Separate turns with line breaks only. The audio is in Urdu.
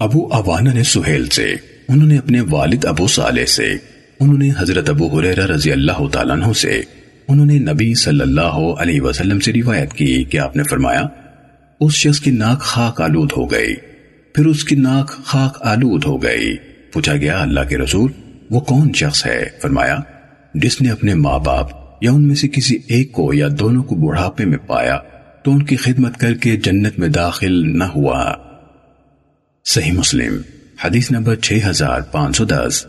ابو عوانہ نے سہیل سے، انہوں نے اپنے والد ابو صالح سے، انہوں نے حضرت ابو حریرہ رضی اللہ تعالیٰ عنہ سے، انہوں نے نبی صلی اللہ علیہ وسلم سے روایت کی کہ آپ نے فرمایا، اس شخص کی ناک خاک آلود ہو گئی۔ پھر اس کی ناک خاک آلود ہو گئی۔ پوچھا گیا، اللہ کے رسول، وہ کون شخص ہے؟ فرمایا، جس نے اپنے ماں باپ یا ان میں سے کسی ایک کو یا دونوں کو بڑھاپے میں پایا تو ان کی خدمت کر کے جنت میں داخل نہ ہوا۔ صحیح مسلم حدیث نمبر 6510